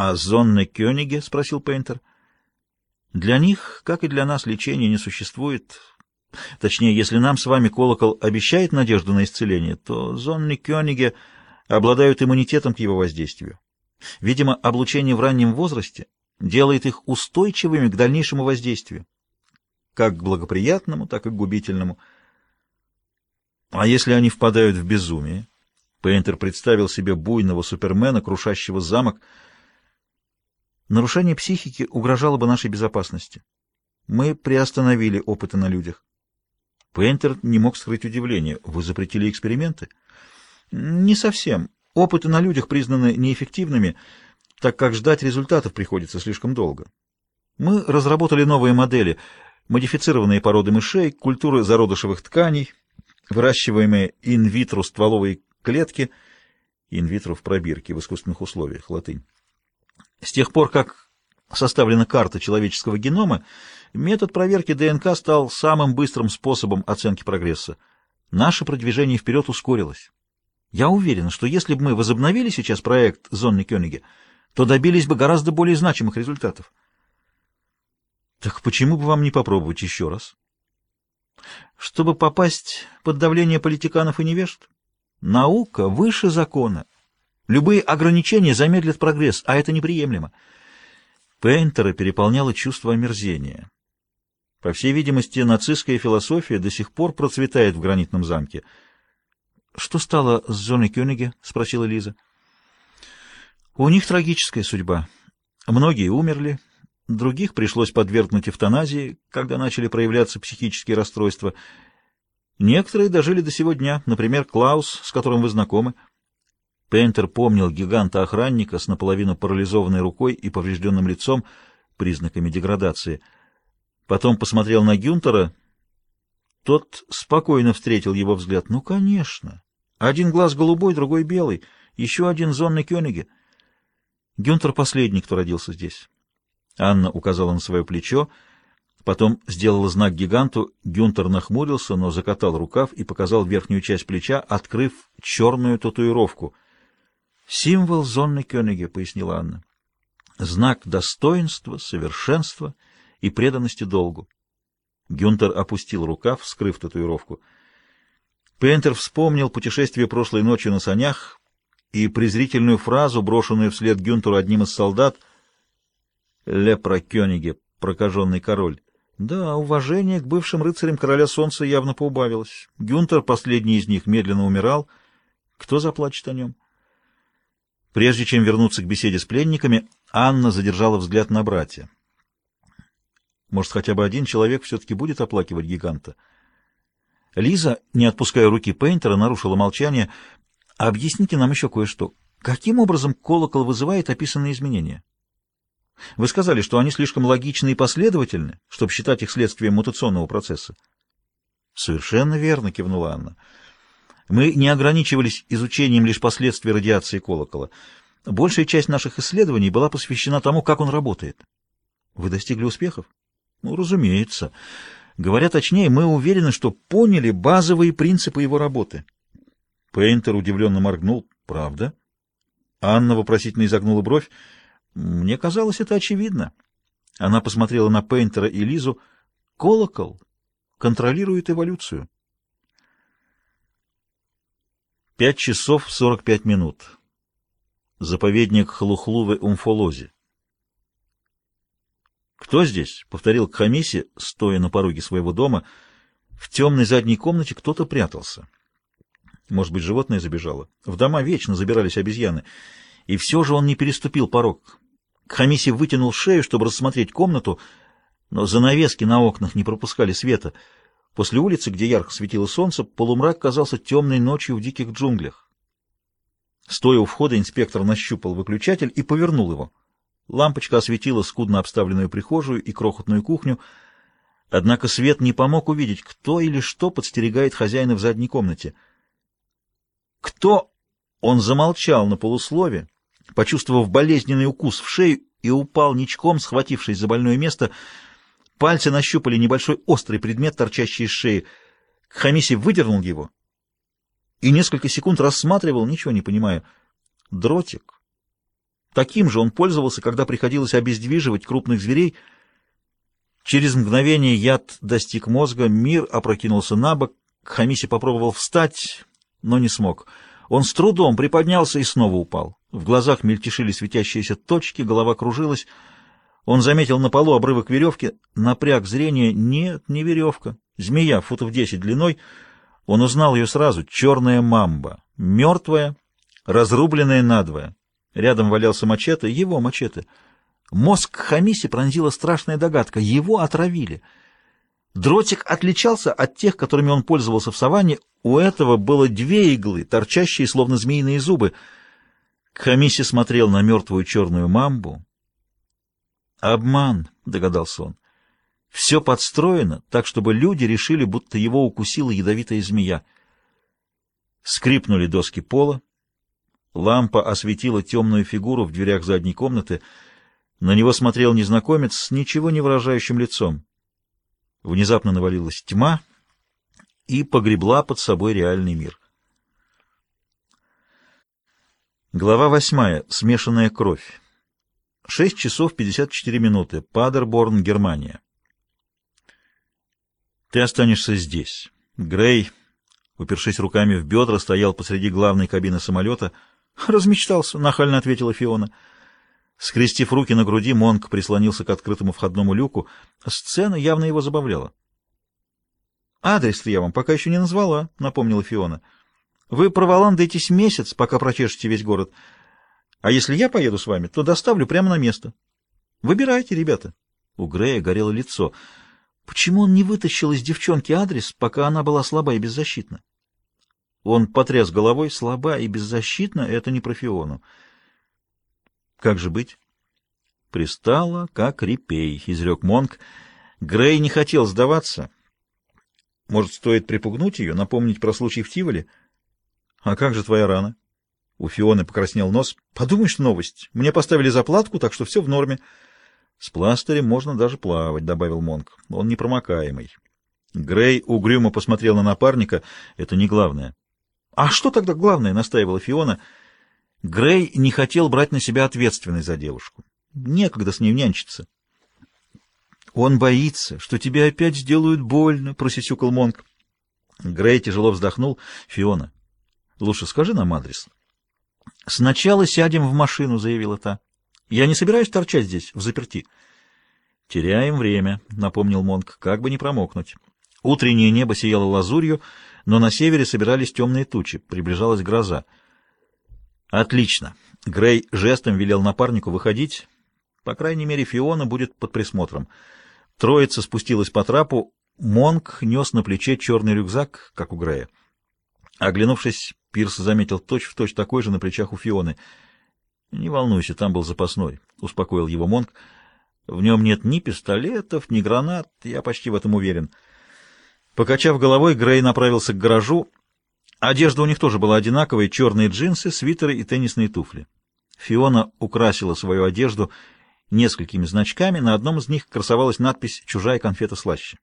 «А зонны Кёниге?» — спросил Пейнтер. «Для них, как и для нас, лечения не существует. Точнее, если нам с вами колокол обещает надежду на исцеление, то зонны Кёниге обладают иммунитетом к его воздействию. Видимо, облучение в раннем возрасте делает их устойчивыми к дальнейшему воздействию, как к благоприятному, так и к губительному. А если они впадают в безумие? Пейнтер представил себе буйного супермена, крушащего замок. Нарушение психики угрожало бы нашей безопасности. Мы приостановили опыты на людях. Пейнтер не мог скрыть удивление. Вы запретили эксперименты? Не совсем. Опыты на людях признаны неэффективными, так как ждать результатов приходится слишком долго. Мы разработали новые модели, модифицированные породы мышей, культуры зародышевых тканей, выращиваемые инвитро стволовые клетки, инвитро в пробирке в искусственных условиях, латынь. С тех пор, как составлена карта человеческого генома, метод проверки ДНК стал самым быстрым способом оценки прогресса. Наше продвижение вперед ускорилось. Я уверен, что если бы мы возобновили сейчас проект «Зонны Кёниге», то добились бы гораздо более значимых результатов. Так почему бы вам не попробовать еще раз? Чтобы попасть под давление политиканов и невежд? Наука выше закона. Любые ограничения замедлят прогресс, а это неприемлемо. Пейнтера переполняло чувство омерзения. По всей видимости, нацистская философия до сих пор процветает в гранитном замке — «Что стало с Зоной Кёниге?» — спросила Лиза. «У них трагическая судьба. Многие умерли, других пришлось подвергнуть эвтаназии, когда начали проявляться психические расстройства. Некоторые дожили до сего дня, например, Клаус, с которым вы знакомы». Пейнтер помнил гиганта-охранника с наполовину парализованной рукой и поврежденным лицом, признаками деградации. Потом посмотрел на Гюнтера. Тот спокойно встретил его взгляд. «Ну, конечно. Один глаз голубой, другой белый. Еще один зонный Кёниге. Гюнтер последний, кто родился здесь. Анна указала на свое плечо, потом сделала знак гиганту. Гюнтер нахмурился, но закатал рукав и показал верхнюю часть плеча, открыв черную татуировку. «Символ зонны Кёниге», — пояснила Анна. «Знак достоинства, совершенства и преданности долгу». Гюнтер опустил рукав, скрыв татуировку — Пейнтер вспомнил путешествие прошлой ночью на санях и презрительную фразу, брошенную вслед Гюнтеру одним из солдат «Лепра Кёниге, прокаженный король». Да, уважение к бывшим рыцарям короля солнца явно поубавилось. Гюнтер, последний из них, медленно умирал. Кто заплачет о нем? Прежде чем вернуться к беседе с пленниками, Анна задержала взгляд на братья. Может, хотя бы один человек все-таки будет оплакивать гиганта? Лиза, не отпуская руки Пейнтера, нарушила молчание. «Объясните нам еще кое-что. Каким образом колокол вызывает описанные изменения?» «Вы сказали, что они слишком логичны и последовательны, чтобы считать их следствием мутационного процесса». «Совершенно верно», — кивнула Анна. «Мы не ограничивались изучением лишь последствий радиации колокола. Большая часть наших исследований была посвящена тому, как он работает». «Вы достигли успехов?» «Ну, разумеется». Говоря точнее, мы уверены, что поняли базовые принципы его работы. Пейнтер удивленно моргнул. «Правда?» Анна вопросительно изогнула бровь. «Мне казалось, это очевидно». Она посмотрела на Пейнтера и Лизу. «Колокол контролирует эволюцию». Пять часов сорок пять минут. Заповедник Хлухлувы-Умфолози. «Кто здесь?» — повторил Кхамиси, стоя на пороге своего дома. В темной задней комнате кто-то прятался. Может быть, животное забежало? В дома вечно забирались обезьяны. И все же он не переступил порог. Кхамиси вытянул шею, чтобы рассмотреть комнату, но занавески на окнах не пропускали света. После улицы, где ярко светило солнце, полумрак казался темной ночью в диких джунглях. Стоя у входа, инспектор нащупал выключатель и повернул его. Лампочка осветила скудно обставленную прихожую и крохотную кухню, однако свет не помог увидеть, кто или что подстерегает хозяина в задней комнате. «Кто?» Он замолчал на полуслове, почувствовав болезненный укус в шею и упал ничком, схватившись за больное место. Пальцы нащупали небольшой острый предмет, торчащий из шеи. Хамиси выдернул его и несколько секунд рассматривал, ничего не понимая. Дротик Таким же он пользовался, когда приходилось обездвиживать крупных зверей. Через мгновение яд достиг мозга, мир опрокинулся на бок, Хамиси попробовал встать, но не смог. Он с трудом приподнялся и снова упал. В глазах мельтешили светящиеся точки, голова кружилась. Он заметил на полу обрывок веревки, напряг зрение. Нет, не веревка. Змея, футов десять длиной. Он узнал ее сразу. Черная мамба. Мертвая, разрубленная надвое. Рядом валялся мачете, его мачете. Мозг Хамиси пронзила страшная догадка. Его отравили. Дротик отличался от тех, которыми он пользовался в саванне. У этого было две иглы, торчащие, словно змеиные зубы. Хамиси смотрел на мертвую черную мамбу. «Обман», — догадался он. «Все подстроено так, чтобы люди решили, будто его укусила ядовитая змея». Скрипнули доски пола. Лампа осветила темную фигуру в дверях задней комнаты. На него смотрел незнакомец с ничего не выражающим лицом. Внезапно навалилась тьма и погребла под собой реальный мир. Глава восьмая. Смешанная кровь. Шесть часов пятьдесят четыре минуты. Падерборн, Германия. Ты останешься здесь. Грей, упершись руками в бедра, стоял посреди главной кабины самолета. Размечтался, нахально ответила Фиона. Скрестив руки на груди, Монк прислонился к открытому входному люку. Сцена явно его забавляла. «Адрес-то я вам пока еще не назвала», — напомнила Фиона. «Вы проволандаетесь месяц, пока прочешете весь город. А если я поеду с вами, то доставлю прямо на место. Выбирайте, ребята». У Грея горело лицо. Почему он не вытащил из девчонки адрес, пока она была слаба и беззащитна? Он потряс головой. Слаба и беззащитна — это не про Фиону. Как же быть? Пристала, как репей, — изрек Монк. Грей не хотел сдаваться. Может, стоит припугнуть ее, напомнить про случай в Тиволе? А как же твоя рана? У Фионы покраснел нос. Подумаешь, новость. Мне поставили заплатку, так что все в норме. С пластырем можно даже плавать, — добавил Монк. Он непромокаемый. Грей угрюмо посмотрел на напарника. Это не главное. — А что тогда главное? — настаивала Фиона. — Грей не хотел брать на себя ответственность за девушку. Некогда с ней нянчиться. «Он боится, что тебе опять сделают больно», — просисюкал Монк. Грей тяжело вздохнул. «Фиона, лучше скажи нам адрес». «Сначала сядем в машину», — заявила та. «Я не собираюсь торчать здесь, в заперти». «Теряем время», — напомнил Монк, — «как бы не промокнуть». Утреннее небо сияло лазурью, но на севере собирались темные тучи, приближалась гроза. Отлично. Грей жестом велел напарнику выходить. По крайней мере, Фиона будет под присмотром. Троица спустилась по трапу. Монк нес на плече черный рюкзак, как у Грея. Оглянувшись, Пирс заметил точь-в-точь точь такой же на плечах у Фионы. «Не волнуйся, там был запасной», — успокоил его Монк. «В нем нет ни пистолетов, ни гранат, я почти в этом уверен». Покачав головой, Грей направился к гаражу. Одежда у них тоже была одинаковая, черные джинсы, свитеры и теннисные туфли. Фиона украсила свою одежду несколькими значками, на одном из них красовалась надпись «Чужая конфета слаще».